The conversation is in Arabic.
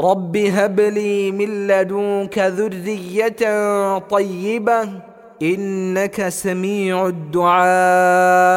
رب هب لي من لدنك ذريه طيبه انك سميع الدعاء